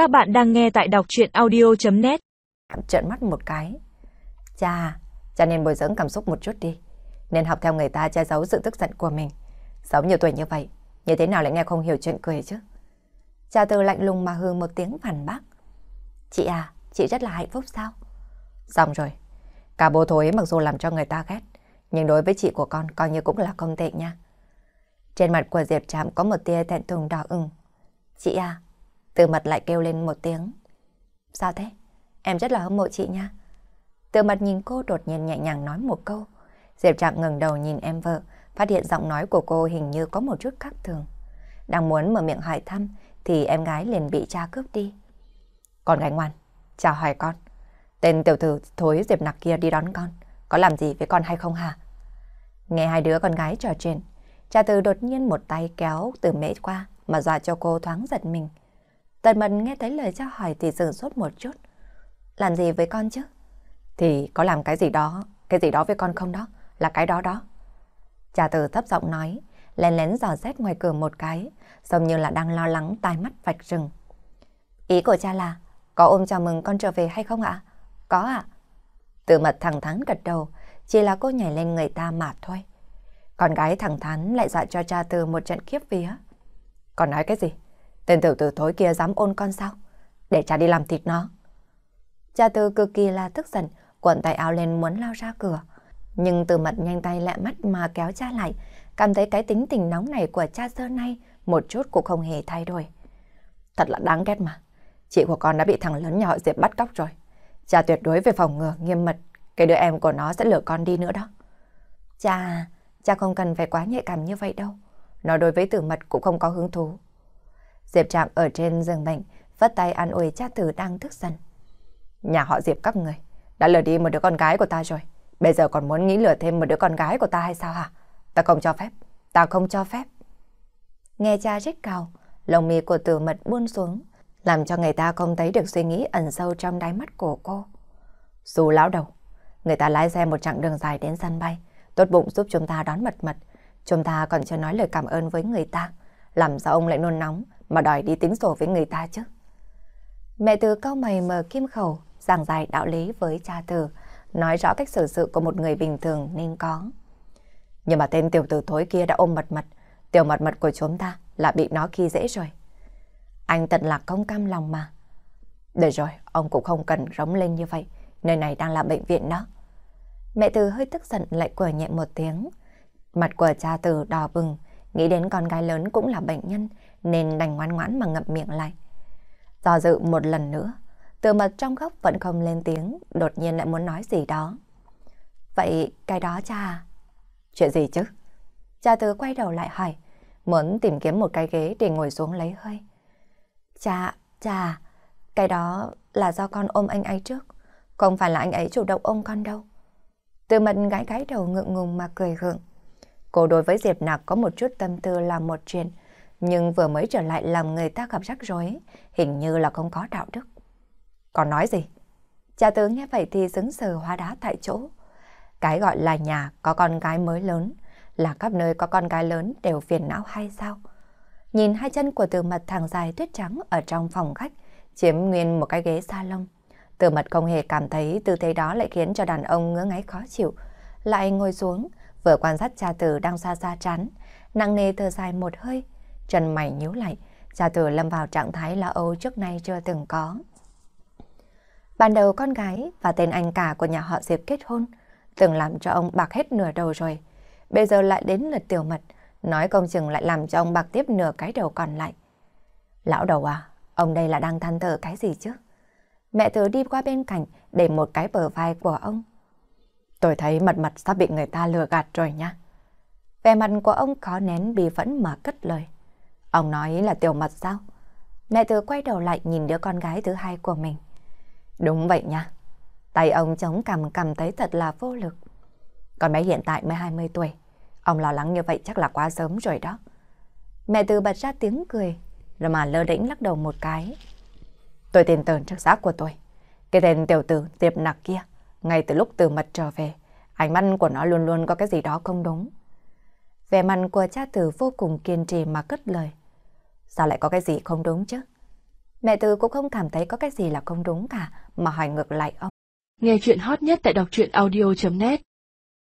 Các bạn đang nghe tại đọc chuyện audio.net Trợn mắt một cái. Cha, cha nên bồi dưỡng cảm xúc một chút đi. Nên học theo người ta che giấu sự tức giận của mình. Sống nhiều tuổi như vậy, như thế nào lại nghe không hiểu chuyện cười chứ? Cha từ lạnh lùng mà hư một tiếng phản bác. Chị à, chị rất là hạnh phúc sao? Xong rồi. Cả bố thối mặc dù làm cho người ta ghét, nhưng đối với chị của con coi như cũng là không tệ nha. Trên mặt của Diệp Trạm có một tia thẹn thùng đỏ ửng. Chị à, từ mật lại kêu lên một tiếng. Sao thế? Em rất là hâm mộ chị nha. Từ mặt nhìn cô đột nhiên nhẹ nhàng nói một câu. Diệp Trạm ngừng đầu nhìn em vợ, phát hiện giọng nói của cô hình như có một chút khác thường. Đang muốn mở miệng hỏi thăm, thì em gái liền bị cha cướp đi. Con gái ngoan, chào hỏi con. Tên tiểu tử thối Diệp Nặc kia đi đón con, có làm gì với con hay không hả? Nghe hai đứa con gái trò chuyện, cha từ đột nhiên một tay kéo từ mễ qua mà dọa cho cô thoáng giật mình. Tần mật nghe thấy lời cha hỏi thì dừng sốt một chút. Làm gì với con chứ? Thì có làm cái gì đó, cái gì đó với con không đó, là cái đó đó. Cha từ thấp giọng nói, lén lén dò xét ngoài cửa một cái, giống như là đang lo lắng tai mắt vạch rừng. Ý của cha là, có ôm chào mừng con trở về hay không ạ? Có ạ. Từ mật thẳng thắn gật đầu, chỉ là cô nhảy lên người ta mà thôi. Con gái thẳng thắn lại dọa cho cha từ một trận kiếp vía. Còn nói cái gì? Tên tiểu tử thối kia dám ôn con sao? Để cha đi làm thịt nó. Cha từ cực kỳ là tức giận, cuộn tay áo lên muốn lao ra cửa. Nhưng từ mặt nhanh tay lẹ mắt mà kéo cha lại, cảm thấy cái tính tình nóng này của cha xưa nay một chút cũng không hề thay đổi. Thật là đáng ghét mà. Chị của con đã bị thằng lớn nhà họ Diệp bắt cóc rồi. Cha tuyệt đối về phòng ngừa nghiêm mật, cái đứa em của nó sẽ lừa con đi nữa đó. Cha, cha không cần phải quá nhạy cảm như vậy đâu. Nó đối với tử mật cũng không có hứng thú. Diệp Trạm ở trên giường bệnh, vất tay an ủi cha tử đang thức dần Nhà họ Diệp các người đã lừa đi một đứa con gái của ta rồi. Bây giờ còn muốn nghĩ lừa thêm một đứa con gái của ta hay sao hả? Ta không cho phép. Ta không cho phép. Nghe cha rít cào, lồng mi của tử mật buông xuống, làm cho người ta không thấy được suy nghĩ ẩn sâu trong đáy mắt của cô. Dù lão đầu, người ta lái xe một chặng đường dài đến sân bay, tốt bụng giúp chúng ta đón mật mật. Chúng ta còn chưa nói lời cảm ơn với người ta. Làm sao ông lại nôn nóng mà đòi đi tính sổ với người ta chứ? Mẹ từ cau mày mở kim khẩu, giảng giải đạo lý với cha từ, nói rõ cách xử sự của một người bình thường nên có. Nhưng mà tên tiểu tử thối kia đã ôm mật mật, tiểu mật mật của chúng ta là bị nó khi dễ rồi. Anh tận lạc không cam lòng mà. Được rồi, ông cũng không cần rống lên như vậy, nơi này đang là bệnh viện đó. Mẹ từ hơi tức giận lại quở nhẹ một tiếng. Mặt của cha từ đỏ bừng, nghĩ đến con gái lớn cũng là bệnh nhân, nên đành ngoan ngoãn mà ngậm miệng lại. Do dự một lần nữa, từ mật trong góc vẫn không lên tiếng, đột nhiên lại muốn nói gì đó. Vậy cái đó cha? À? Chuyện gì chứ? Cha từ quay đầu lại hỏi, muốn tìm kiếm một cái ghế để ngồi xuống lấy hơi. Cha, cha, à, cái đó là do con ôm anh ấy trước, không phải là anh ấy chủ động ôm con đâu. Từ mật gái gái đầu ngượng ngùng mà cười gượng. Cô đối với Diệp Nạc có một chút tâm tư là một chuyện, nhưng vừa mới trở lại làm người ta gặp rắc rối, hình như là không có đạo đức. Còn nói gì? Cha tướng nghe vậy thì xứng sờ hóa đá tại chỗ. Cái gọi là nhà có con gái mới lớn, là khắp nơi có con gái lớn đều phiền não hay sao? Nhìn hai chân của từ mật thẳng dài tuyết trắng ở trong phòng khách, chiếm nguyên một cái ghế salon. Từ mật không hề cảm thấy tư thế đó lại khiến cho đàn ông ngứa ngáy khó chịu. Lại ngồi xuống, vừa quan sát cha tử đang xa xa chán, nặng nề thở dài một hơi, chân mày nhíu lại, cha tử lâm vào trạng thái lo âu trước nay chưa từng có. Ban đầu con gái và tên anh cả của nhà họ Diệp kết hôn, từng làm cho ông bạc hết nửa đầu rồi. Bây giờ lại đến lượt tiểu mật, nói công chừng lại làm cho ông bạc tiếp nửa cái đầu còn lại. Lão đầu à, ông đây là đang than thở cái gì chứ? Mẹ tớ đi qua bên cạnh để một cái bờ vai của ông. Tôi thấy mật mật sắp bị người ta lừa gạt rồi nha. Vẻ mặt của ông khó nén bị phẫn mà cất lời. Ông nói là tiểu mật sao? Mẹ từ quay đầu lại nhìn đứa con gái thứ hai của mình. Đúng vậy nha. Tay ông chống cằm cầm thấy thật là vô lực. Con bé hiện tại mới 20 tuổi. Ông lo lắng như vậy chắc là quá sớm rồi đó. Mẹ từ bật ra tiếng cười, rồi mà lơ đĩnh lắc đầu một cái. Tôi tin tưởng trực giác của tôi. Cái tên tiểu tử tiệp Nặc kia, ngay từ lúc từ mật trở về, ánh mắt của nó luôn luôn có cái gì đó không đúng. Vẻ mặt của cha tử vô cùng kiên trì mà cất lời. Sao lại có cái gì không đúng chứ? Mẹ Từ cũng không cảm thấy có cái gì là không đúng cả, mà hỏi ngược lại ông. Nghe chuyện hot nhất tại đọc truyện audio.net